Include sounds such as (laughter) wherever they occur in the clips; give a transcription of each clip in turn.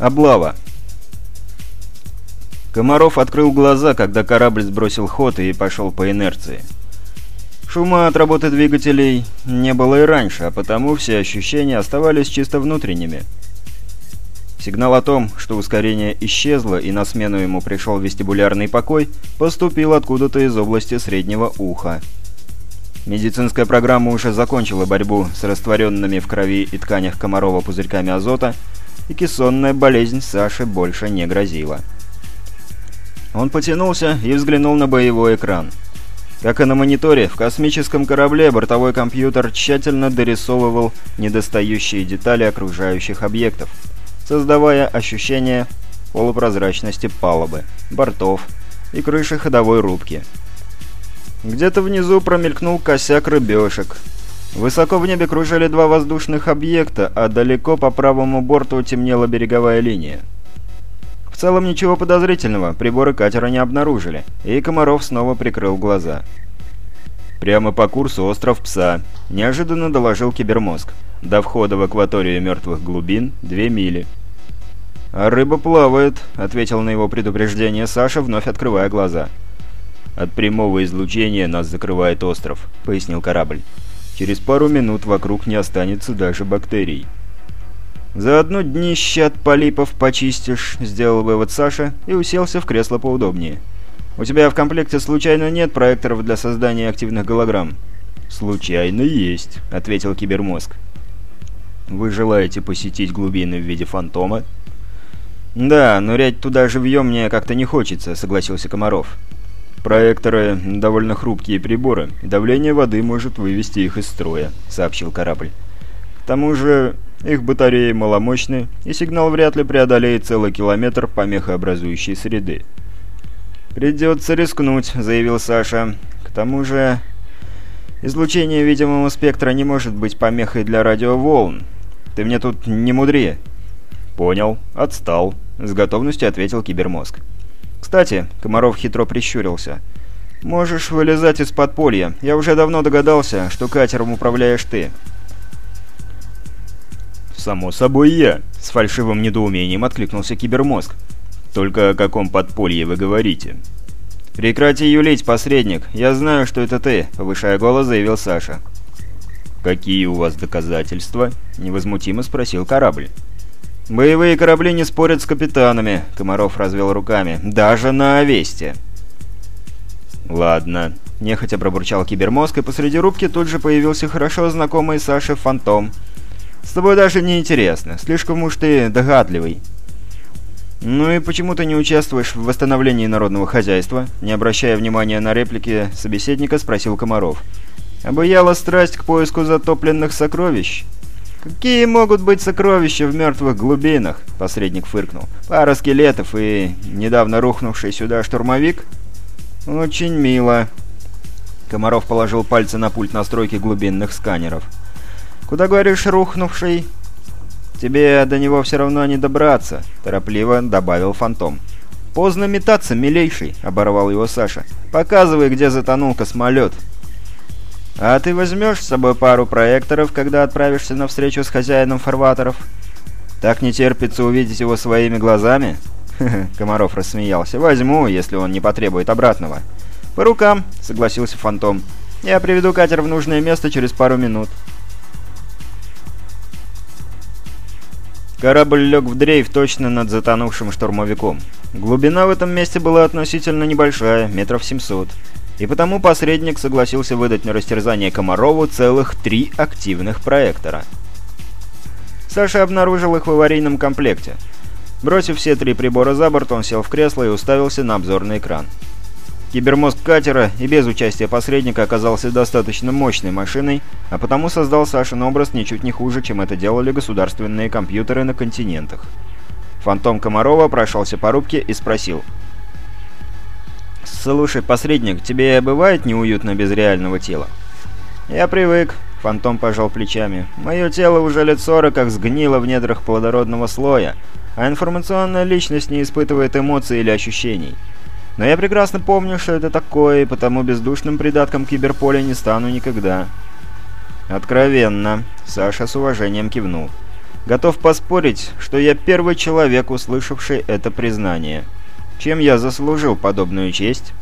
Облава. Комаров открыл глаза, когда корабль сбросил ход и пошел по инерции. Шума от работы двигателей не было и раньше, а потому все ощущения оставались чисто внутренними. Сигнал о том, что ускорение исчезло и на смену ему пришел вестибулярный покой, поступил откуда-то из области среднего уха. Медицинская программа уже закончила борьбу с растворенными в крови и тканях Комарова пузырьками азота и кессонная болезнь Саши больше не грозила. Он потянулся и взглянул на боевой экран. Как и на мониторе, в космическом корабле бортовой компьютер тщательно дорисовывал недостающие детали окружающих объектов, создавая ощущение полупрозрачности палубы, бортов и крыши ходовой рубки. Где-то внизу промелькнул косяк рыбешек, Высоко в небе кружили два воздушных объекта, а далеко по правому борту темнела береговая линия. В целом ничего подозрительного, приборы катера не обнаружили, и Комаров снова прикрыл глаза. «Прямо по курсу остров Пса», — неожиданно доложил кибермозг. До входа в акваторию мертвых глубин — две мили. «А рыба плавает», — ответил на его предупреждение Саша, вновь открывая глаза. «От прямого излучения нас закрывает остров», — пояснил корабль. Через пару минут вокруг не останется даже бактерий. «Заодно днище от полипов почистишь», — сделал вывод Саша и уселся в кресло поудобнее. «У тебя в комплекте случайно нет проекторов для создания активных голограмм?» «Случайно есть», — ответил кибермозг. «Вы желаете посетить глубины в виде фантома?» «Да, нырять туда живьем мне как-то не хочется», — согласился Комаров. «Проекторы — довольно хрупкие приборы, и давление воды может вывести их из строя», — сообщил корабль. «К тому же их батареи маломощны, и сигнал вряд ли преодолеет целый километр помехообразующей среды». «Придется рискнуть», — заявил Саша. «К тому же излучение видимого спектра не может быть помехой для радиоволн. Ты мне тут не мудри». «Понял. Отстал», — с готовностью ответил кибермозг. «Кстати», — Комаров хитро прищурился, — «можешь вылезать из подполья. Я уже давно догадался, что катером управляешь ты». «Само собой я», — с фальшивым недоумением откликнулся кибермозг. «Только о каком подполье вы говорите?» «Прекрати юлить, посредник. Я знаю, что это ты», — повышая голос, заявил Саша. «Какие у вас доказательства?» — невозмутимо спросил корабль. «Боевые корабли не спорят с капитанами», — Комаров развел руками. «Даже на Овесте». «Ладно», — нехотя пробурчал кибермозг, и посреди рубки тут же появился хорошо знакомый Саше Фантом. «С тобой даже не интересно. Слишком уж ты догадливый». «Ну и почему ты не участвуешь в восстановлении народного хозяйства?» Не обращая внимания на реплики собеседника, спросил Комаров. «Обаяла страсть к поиску затопленных сокровищ?» «Какие могут быть сокровища в мертвых глубинах?» — посредник фыркнул. «Пара скелетов и недавно рухнувший сюда штурмовик?» «Очень мило». Комаров положил пальцы на пульт настройки глубинных сканеров. «Куда, говоришь, рухнувший?» «Тебе до него все равно не добраться», — торопливо добавил Фантом. «Поздно метаться, милейший», — оборвал его Саша. «Показывай, где затонул космолет». «А ты возьмешь с собой пару проекторов, когда отправишься на встречу с хозяином фарватеров?» «Так не терпится увидеть его своими глазами?» (laughs) Комаров рассмеялся. «Возьму, если он не потребует обратного». «По рукам», — согласился Фантом. «Я приведу катер в нужное место через пару минут». Корабль лег в дрейф точно над затонувшим штурмовиком. Глубина в этом месте была относительно небольшая, метров 700 и потому посредник согласился выдать на растерзание Комарову целых три активных проектора. Саша обнаружил их в аварийном комплекте. Бросив все три прибора за борт, он сел в кресло и уставился на обзорный экран. Кибермозг катера и без участия посредника оказался достаточно мощной машиной, а потому создал Сашин образ ничуть не хуже, чем это делали государственные компьютеры на континентах. Фантом Комарова прошелся по рубке и спросил – «Слушай, посредник, тебе бывает неуютно без реального тела?» «Я привык», — Фантом пожал плечами. «Мое тело уже лет сорок как сгнило в недрах плодородного слоя, а информационная личность не испытывает эмоций или ощущений. Но я прекрасно помню, что это такое, и потому бездушным придатком киберполя не стану никогда». «Откровенно», — Саша с уважением кивнул. Готов поспорить, что я первый человек, услышавший это признание. Чем я заслужил подобную честь?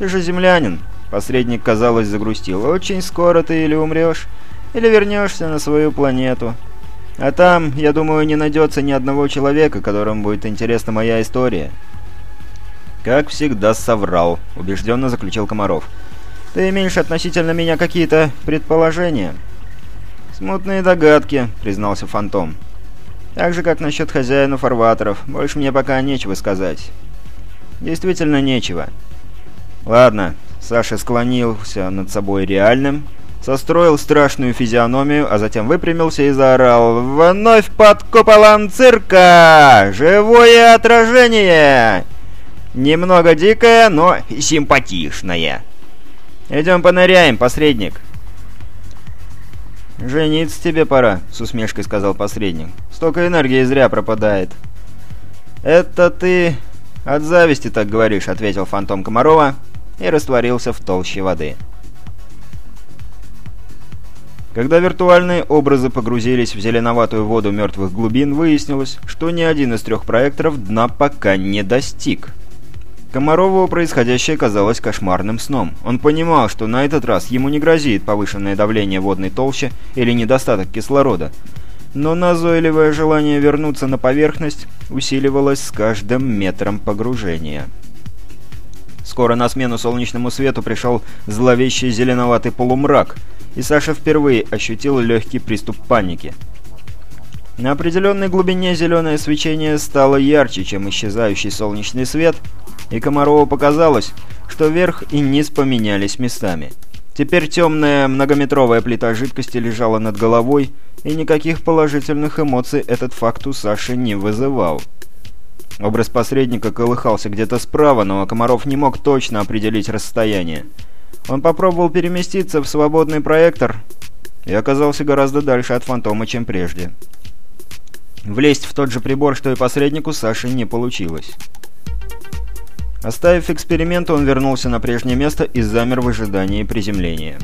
Ты же землянин. Посредник, казалось, загрустил. Очень скоро ты или умрешь, или вернешься на свою планету. А там, я думаю, не найдется ни одного человека, которому будет интересна моя история. «Как всегда соврал», — убежденно заключил Комаров. «Ты имеешь относительно меня какие-то предположения?» «Смутные догадки», — признался Фантом. «Так же, как насчет хозяина фарватеров. Больше мне пока нечего сказать». «Действительно нечего». «Ладно», — Саша склонился над собой реальным, состроил страшную физиономию, а затем выпрямился и заорал «Вновь под куполом цирка! Живое отражение!» Немного дикая, но симпатичная. Идем поныряем, посредник. «Жениться тебе пора», — с усмешкой сказал посредник. «Столько энергии зря пропадает». «Это ты от зависти так говоришь», — ответил фантом Комарова и растворился в толще воды. Когда виртуальные образы погрузились в зеленоватую воду мертвых глубин, выяснилось, что ни один из трех проекторов дна пока не достиг. Комарову происходящее казалось кошмарным сном. Он понимал, что на этот раз ему не грозит повышенное давление водной толщи или недостаток кислорода. Но назойливое желание вернуться на поверхность усиливалось с каждым метром погружения. Скоро на смену солнечному свету пришел зловещий зеленоватый полумрак, и Саша впервые ощутил легкий приступ паники. На определенной глубине зеленое свечение стало ярче, чем исчезающий солнечный свет — и Комарову показалось, что верх и низ поменялись местами. Теперь темная многометровая плита жидкости лежала над головой, и никаких положительных эмоций этот факт у Саши не вызывал. Образ посредника колыхался где-то справа, но Комаров не мог точно определить расстояние. Он попробовал переместиться в свободный проектор и оказался гораздо дальше от фантома, чем прежде. Влезть в тот же прибор, что и посреднику, Саше не получилось. Оставив эксперимент, он вернулся на прежнее место и замер в ожидании приземления.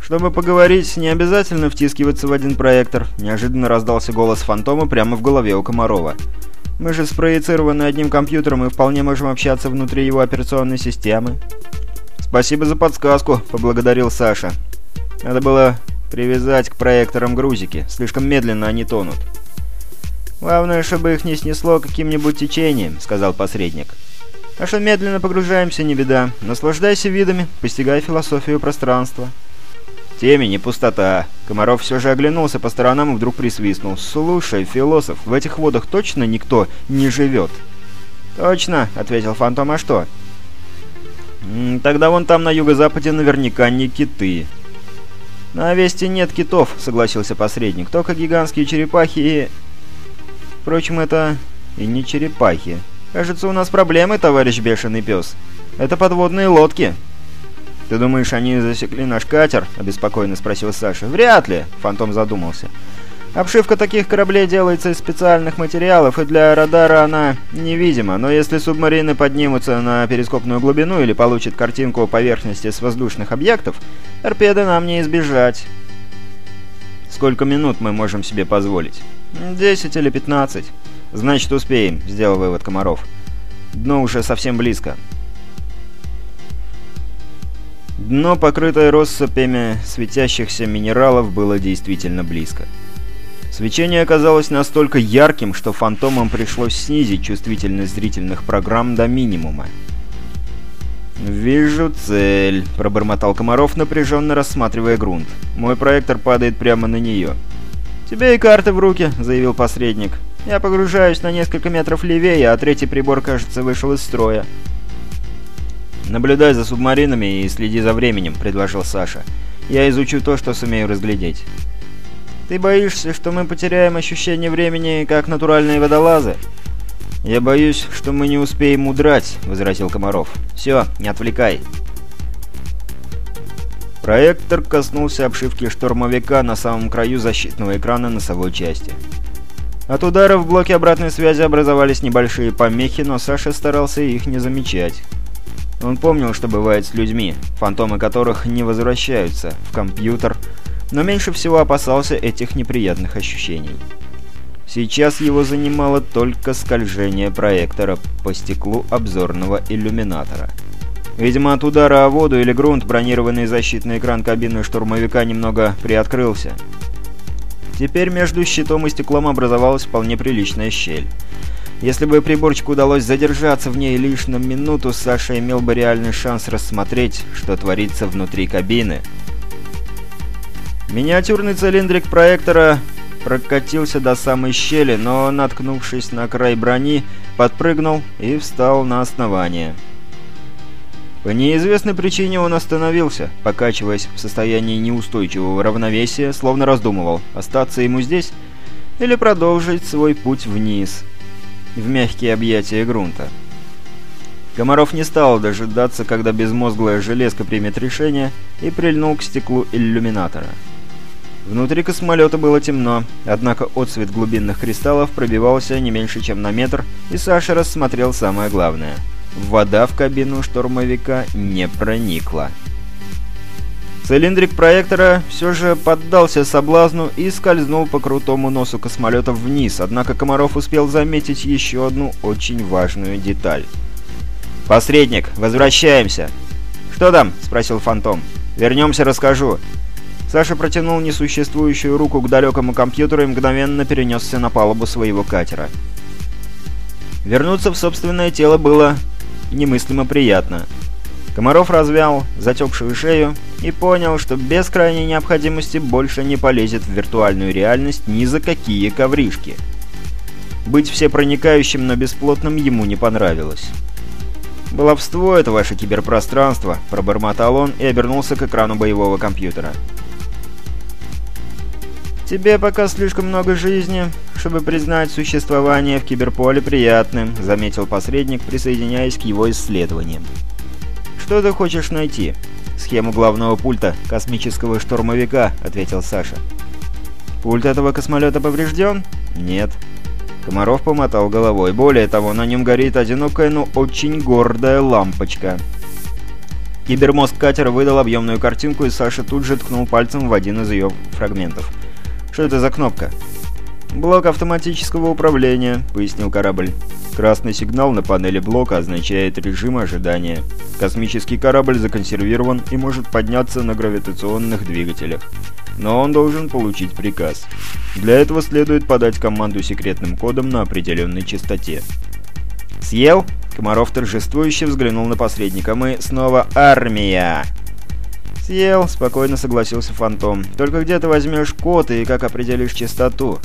Чтобы поговорить, не обязательно втискиваться в один проектор. Неожиданно раздался голос фантома прямо в голове у Комарова. Мы же спроецированы одним компьютером и вполне можем общаться внутри его операционной системы. «Спасибо за подсказку», — поблагодарил Саша. «Надо было привязать к проекторам грузики. Слишком медленно они тонут». «Главное, чтобы их не снесло каким-нибудь течением», — сказал посредник. «А что медленно погружаемся, не беда. Наслаждайся видами, постигай философию пространства». «Темень и пустота». Комаров все же оглянулся по сторонам и вдруг присвистнул. «Слушай, философ, в этих водах точно никто не живет?» «Точно», — ответил Фантом, — «а что?» «Тогда вон там на юго-западе наверняка не киты». «На Весте нет китов», — согласился посредник, — «только гигантские черепахи и...» Впрочем, это и не черепахи. Кажется, у нас проблемы, товарищ бешеный пес. Это подводные лодки. «Ты думаешь, они засекли наш катер?» — обеспокоенно спросил Саша. «Вряд ли», — Фантом задумался. «Обшивка таких кораблей делается из специальных материалов, и для радара она невидима, но если субмарины поднимутся на перископную глубину или получат картинку поверхности с воздушных объектов, торпеды нам не избежать». «Сколько минут мы можем себе позволить?» «Десять или пятнадцать». «Значит, успеем», — сделал вывод Комаров. «Дно уже совсем близко». Дно, покрытое россыпями светящихся минералов, было действительно близко. Свечение оказалось настолько ярким, что фантомам пришлось снизить чувствительность зрительных программ до минимума. «Вижу цель», — пробормотал Комаров, напряженно рассматривая грунт. «Мой проектор падает прямо на нее». «Тебе и карты в руки», — заявил посредник. «Я погружаюсь на несколько метров левее, а третий прибор, кажется, вышел из строя». «Наблюдай за субмаринами и следи за временем», — предложил Саша. «Я изучу то, что сумею разглядеть». «Ты боишься, что мы потеряем ощущение времени, как натуральные водолазы?» «Я боюсь, что мы не успеем удрать», — возразил Комаров. «Все, не отвлекай». Проектор коснулся обшивки штурмовика на самом краю защитного экрана носовой части. От удара в блоке обратной связи образовались небольшие помехи, но Саша старался их не замечать. Он помнил, что бывает с людьми, фантомы которых не возвращаются в компьютер, но меньше всего опасался этих неприятных ощущений. Сейчас его занимало только скольжение проектора по стеклу обзорного иллюминатора. Видимо, от удара о воду или грунт бронированный защитный экран кабины штурмовика немного приоткрылся. Теперь между щитом и стеклом образовалась вполне приличная щель. Если бы приборчику удалось задержаться в ней лишь на минуту, Саша имел бы реальный шанс рассмотреть, что творится внутри кабины. Миниатюрный цилиндрик проектора прокатился до самой щели, но, наткнувшись на край брони, подпрыгнул и встал на основание. По неизвестной причине он остановился, покачиваясь в состоянии неустойчивого равновесия, словно раздумывал, остаться ему здесь или продолжить свой путь вниз, в мягкие объятия грунта. Комаров не стал дожидаться, когда безмозглая железка примет решение, и прильнул к стеклу иллюминатора. Внутри космолета было темно, однако отсвет глубинных кристаллов пробивался не меньше, чем на метр, и Саша рассмотрел самое главное. Вода в кабину штурмовика не проникла. Цилиндрик проектора все же поддался соблазну и скользнул по крутому носу космолета вниз, однако Комаров успел заметить еще одну очень важную деталь. «Посредник, возвращаемся!» «Что там?» — спросил Фантом. «Вернемся, расскажу. Саша протянул несуществующую руку к далекому компьютеру и мгновенно перенесся на палубу своего катера. Вернуться в собственное тело было немыслимо приятно. Комаров развял затекшую шею и понял, что без крайней необходимости больше не полезет в виртуальную реальность ни за какие ковришки. Быть всепроникающим, но бесплотным ему не понравилось. «Баловство это ваше киберпространство», — пробормотал он и обернулся к экрану боевого компьютера. «Тебе пока слишком много жизни, чтобы признать существование в киберполе приятным», — заметил посредник, присоединяясь к его исследованиям. «Что ты хочешь найти?» «Схему главного пульта космического штурмовика», — ответил Саша. «Пульт этого космолета поврежден?» «Нет». Комаров помотал головой. Более того, на нем горит одинокая, но очень гордая лампочка. Кибермозг катера выдал объемную картинку, и Саша тут же ткнул пальцем в один из ее фрагментов. «Что это за кнопка?» «Блок автоматического управления», — пояснил корабль. «Красный сигнал на панели блока означает режим ожидания. Космический корабль законсервирован и может подняться на гравитационных двигателях. Но он должен получить приказ. Для этого следует подать команду секретным кодом на определенной частоте». «Съел?» — Комаров торжествующе взглянул на посредника. «Мы снова армия!» «Съел», — спокойно согласился Фантом. «Только где ты возьмешь код и как определишь частоту?»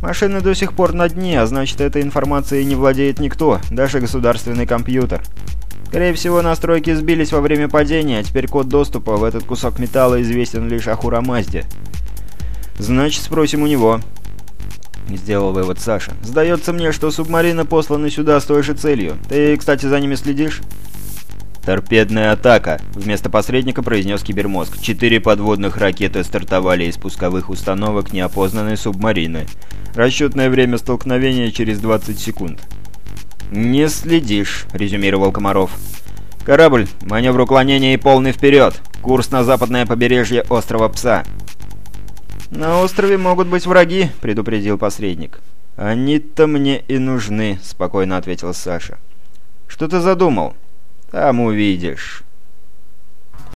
«Машина до сих пор на дне, а значит, этой информацией не владеет никто, даже государственный компьютер. Скорее всего, настройки сбились во время падения, а теперь код доступа в этот кусок металла известен лишь Ахура Мазде». «Значит, спросим у него». Сделал вывод Саша. «Сдается мне, что субмарины посланы сюда с той же целью. Ты, кстати, за ними следишь?» «Торпедная атака», — вместо посредника произнес кибермозг. Четыре подводных ракеты стартовали из пусковых установок неопознанной субмарины. Расчетное время столкновения через 20 секунд. «Не следишь», — резюмировал Комаров. «Корабль, маневр уклонения и полный вперед! Курс на западное побережье острова Пса!» «На острове могут быть враги», — предупредил посредник. «Они-то мне и нужны», — спокойно ответил Саша. «Что ты задумал?» Там увидишь.